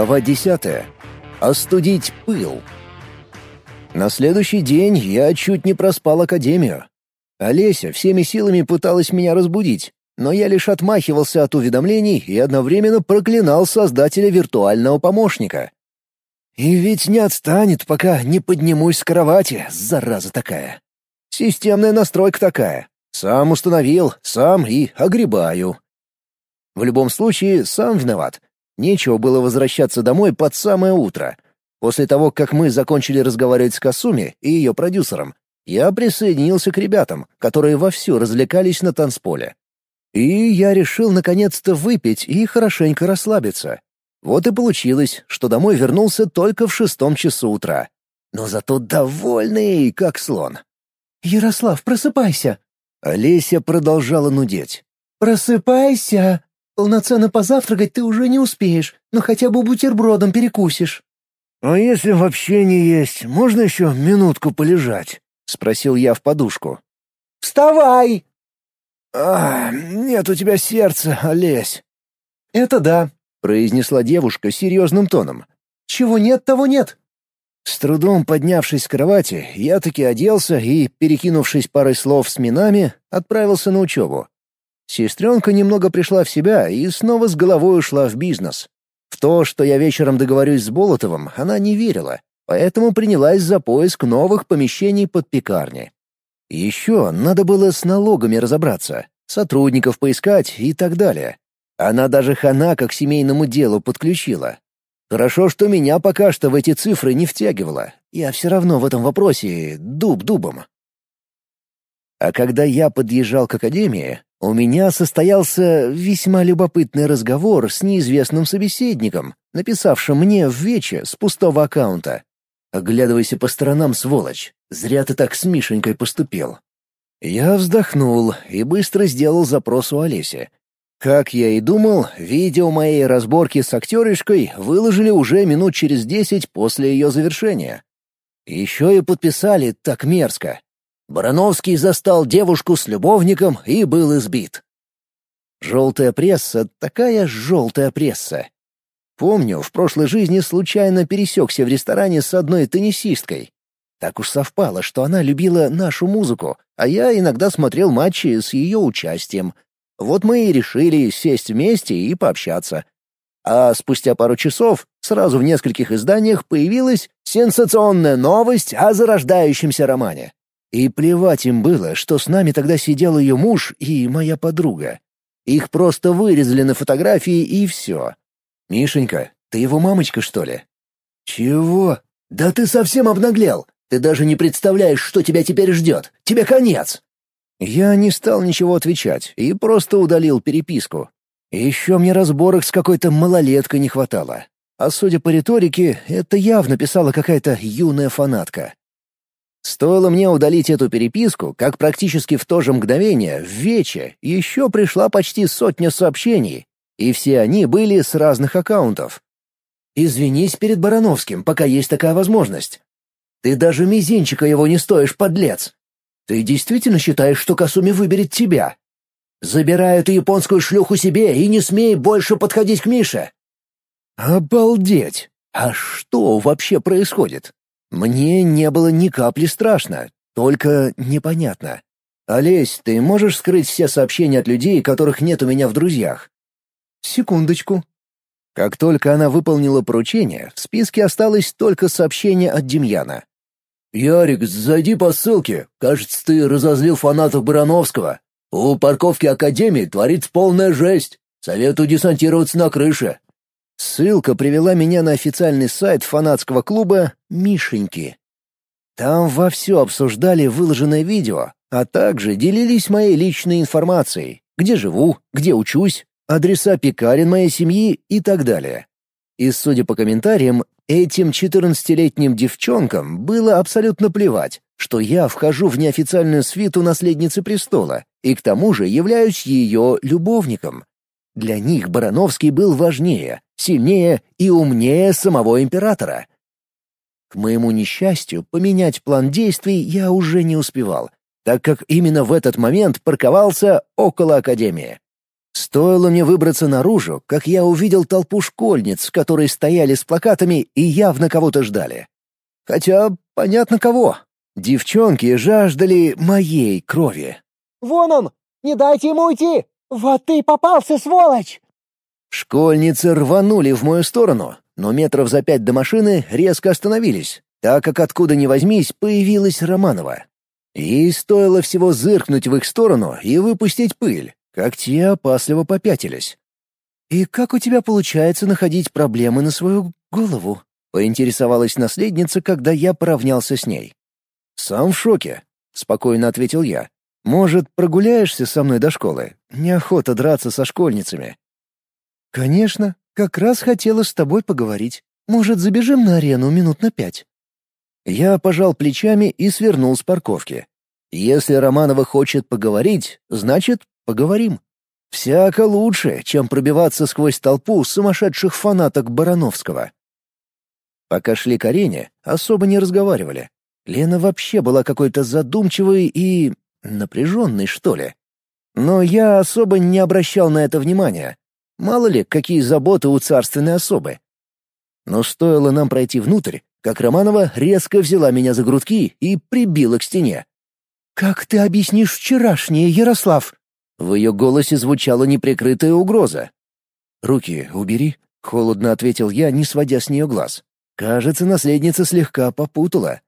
Глава десятая. Остудить пыл. На следующий день я чуть не проспал академию. Олеся всеми силами пыталась меня разбудить, но я лишь отмахивался от уведомлений и одновременно проклинал создателя виртуального помощника. И ведь не отстанет, пока не поднимусь с кровати, зараза такая. Системная настройка такая. Сам установил, сам и огребаю. В любом случае, сам виноват. Нечего было возвращаться домой под самое утро. После того, как мы закончили разговаривать с Касуми и ее продюсером, я присоединился к ребятам, которые вовсю развлекались на танцполе. И я решил наконец-то выпить и хорошенько расслабиться. Вот и получилось, что домой вернулся только в шестом часу утра. Но зато довольный, как слон. «Ярослав, просыпайся!» Олеся продолжала нудеть. «Просыпайся! Полноценно позавтракать ты уже не успеешь, но хотя бы бутербродом перекусишь». «А если вообще не есть, можно еще минутку полежать?» — спросил я в подушку. «Вставай!» «А, нет у тебя сердца, Олесь». «Это да», — произнесла девушка серьезным тоном. «Чего нет, того нет». С трудом поднявшись с кровати, я таки оделся и, перекинувшись парой слов с минами, отправился на учебу. Сестренка немного пришла в себя и снова с головой ушла в бизнес. В то, что я вечером договорюсь с Болотовым, она не верила, поэтому принялась за поиск новых помещений под пекарни. Еще надо было с налогами разобраться, сотрудников поискать и так далее. Она даже Ханака к семейному делу подключила. Хорошо, что меня пока что в эти цифры не втягивала. Я все равно в этом вопросе дуб дубом. А когда я подъезжал к академии, у меня состоялся весьма любопытный разговор с неизвестным собеседником, написавшим мне в вече с пустого аккаунта. «Оглядывайся по сторонам, сволочь. Зря ты так с Мишенькой поступил». Я вздохнул и быстро сделал запрос у Олеси. Как я и думал, видео моей разборки с актеришкой выложили уже минут через десять после ее завершения. Еще и подписали так мерзко. Барановский застал девушку с любовником и был избит. Желтая пресса — такая желтая пресса. Помню, в прошлой жизни случайно пересекся в ресторане с одной теннисисткой. Так уж совпало, что она любила нашу музыку, а я иногда смотрел матчи с ее участием. Вот мы и решили сесть вместе и пообщаться. А спустя пару часов сразу в нескольких изданиях появилась сенсационная новость о зарождающемся романе. И плевать им было, что с нами тогда сидел ее муж и моя подруга. Их просто вырезали на фотографии и все. «Мишенька, ты его мамочка, что ли?» «Чего? Да ты совсем обнаглел! Ты даже не представляешь, что тебя теперь ждет! Тебе конец!» Я не стал ничего отвечать и просто удалил переписку. Еще мне разборок с какой-то малолеткой не хватало. А судя по риторике, это явно писала какая-то юная фанатка. Стоило мне удалить эту переписку, как практически в то же мгновение в Вече еще пришла почти сотня сообщений, и все они были с разных аккаунтов. «Извинись перед Барановским, пока есть такая возможность. Ты даже мизинчика его не стоишь, подлец. Ты действительно считаешь, что Касуми выберет тебя? Забирай эту японскую шлюху себе и не смей больше подходить к Мише». «Обалдеть! А что вообще происходит?» Мне не было ни капли страшно, только непонятно. «Олесь, ты можешь скрыть все сообщения от людей, которых нет у меня в друзьях?» «Секундочку». Как только она выполнила поручение, в списке осталось только сообщение от Демьяна. «Ярик, зайди по ссылке. Кажется, ты разозлил фанатов Барановского. У парковки Академии творится полная жесть. Советую десантироваться на крыше. Ссылка привела меня на официальный сайт фанатского клуба «Мишеньки». Там вовсю обсуждали выложенное видео, а также делились моей личной информацией, где живу, где учусь, адреса пекарен моей семьи и так далее. И, судя по комментариям, этим 14-летним девчонкам было абсолютно плевать, что я вхожу в неофициальную свиту наследницы престола и к тому же являюсь ее любовником. Для них Барановский был важнее, сильнее и умнее самого императора. К моему несчастью, поменять план действий я уже не успевал, так как именно в этот момент парковался около Академии. Стоило мне выбраться наружу, как я увидел толпу школьниц, которые стояли с плакатами и явно кого-то ждали. Хотя понятно кого. Девчонки жаждали моей крови. «Вон он! Не дайте ему уйти! Вот ты попался, сволочь!» Школьницы рванули в мою сторону, но метров за пять до машины резко остановились, так как откуда ни возьмись появилась Романова. Ей стоило всего зыркнуть в их сторону и выпустить пыль, как те опасливо попятились. «И как у тебя получается находить проблемы на свою голову?» — поинтересовалась наследница, когда я поравнялся с ней. «Сам в шоке», — спокойно ответил я. «Может, прогуляешься со мной до школы? Неохота драться со школьницами». «Конечно, как раз хотела с тобой поговорить. Может, забежим на арену минут на пять?» Я пожал плечами и свернул с парковки. Если Романова хочет поговорить, значит, поговорим. Всяко лучше, чем пробиваться сквозь толпу сумасшедших фанаток Барановского. Пока шли к арене, особо не разговаривали. Лена вообще была какой-то задумчивой и... напряженной, что ли. Но я особо не обращал на это внимания. Мало ли, какие заботы у царственной особы. Но стоило нам пройти внутрь, как Романова резко взяла меня за грудки и прибила к стене. «Как ты объяснишь вчерашнее, Ярослав?» В ее голосе звучала неприкрытая угроза. «Руки убери», — холодно ответил я, не сводя с нее глаз. Кажется, наследница слегка попутала.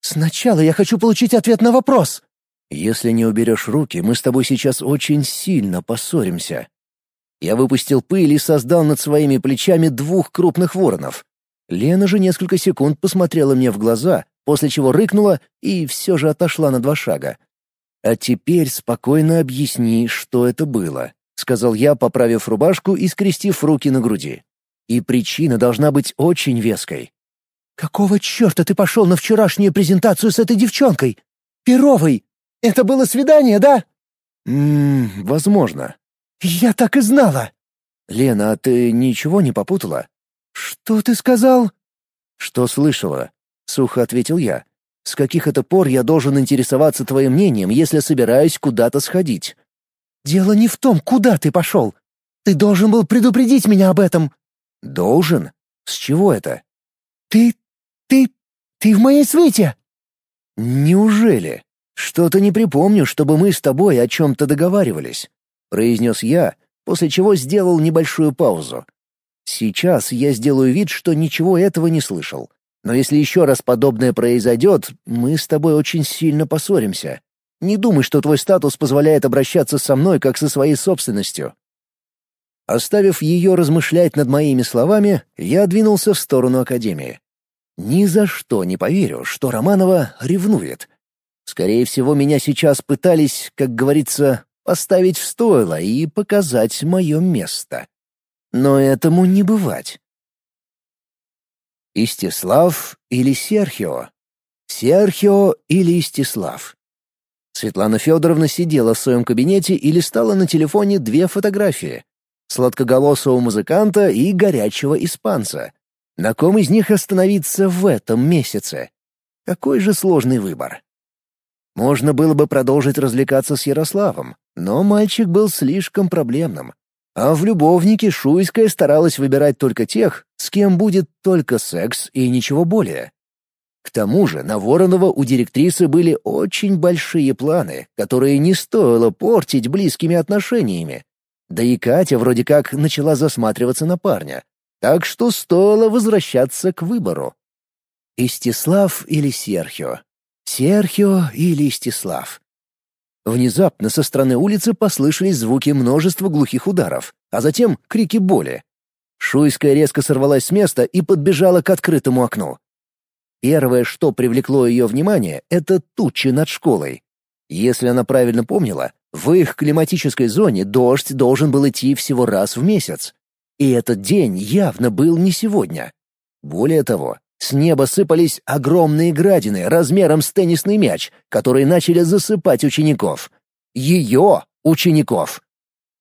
«Сначала я хочу получить ответ на вопрос». «Если не уберешь руки, мы с тобой сейчас очень сильно поссоримся». Я выпустил пыль и создал над своими плечами двух крупных воронов. Лена же несколько секунд посмотрела мне в глаза, после чего рыкнула и все же отошла на два шага. «А теперь спокойно объясни, что это было», — сказал я, поправив рубашку и скрестив руки на груди. «И причина должна быть очень веской». «Какого черта ты пошел на вчерашнюю презентацию с этой девчонкой? Перовой! Это было свидание, да?» «Ммм, возможно». «Я так и знала!» «Лена, а ты ничего не попутала?» «Что ты сказал?» «Что слышала?» — сухо ответил я. «С каких это пор я должен интересоваться твоим мнением, если собираюсь куда-то сходить?» «Дело не в том, куда ты пошел. Ты должен был предупредить меня об этом». «Должен? С чего это?» «Ты... ты... ты в моей свете!» «Неужели? Что-то не припомню, чтобы мы с тобой о чем-то договаривались», — произнес я, после чего сделал небольшую паузу. Сейчас я сделаю вид, что ничего этого не слышал. Но если еще раз подобное произойдет, мы с тобой очень сильно поссоримся. Не думай, что твой статус позволяет обращаться со мной как со своей собственностью». Оставив ее размышлять над моими словами, я двинулся в сторону Академии. Ни за что не поверю, что Романова ревнует. Скорее всего, меня сейчас пытались, как говорится, поставить в стойло и показать мое место. Но этому не бывать. Истислав или Серхио? Серхио или Истислав? Светлана Федоровна сидела в своем кабинете и листала на телефоне две фотографии — сладкоголосого музыканта и горячего испанца. На ком из них остановиться в этом месяце? Какой же сложный выбор. Можно было бы продолжить развлекаться с Ярославом, но мальчик был слишком проблемным. А в любовнике Шуйская старалась выбирать только тех, с кем будет только секс и ничего более. К тому же на Воронова у директрисы были очень большие планы, которые не стоило портить близкими отношениями. Да и Катя вроде как начала засматриваться на парня, так что стоило возвращаться к выбору. Истислав или Серхио? Серхио или Истислав? Внезапно со стороны улицы послышались звуки множества глухих ударов, а затем крики боли. Шуйская резко сорвалась с места и подбежала к открытому окну. Первое, что привлекло ее внимание, это тучи над школой. Если она правильно помнила, в их климатической зоне дождь должен был идти всего раз в месяц. И этот день явно был не сегодня. Более того, с неба сыпались огромные градины размером с теннисный мяч, которые начали засыпать учеников. Ее учеников.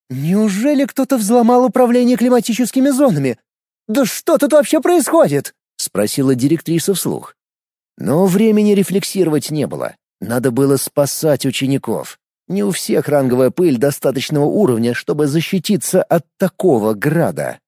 «Неужели кто-то взломал управление климатическими зонами? Да что тут вообще происходит?» — спросила директриса вслух. Но времени рефлексировать не было. Надо было спасать учеников. Не у всех ранговая пыль достаточного уровня, чтобы защититься от такого града.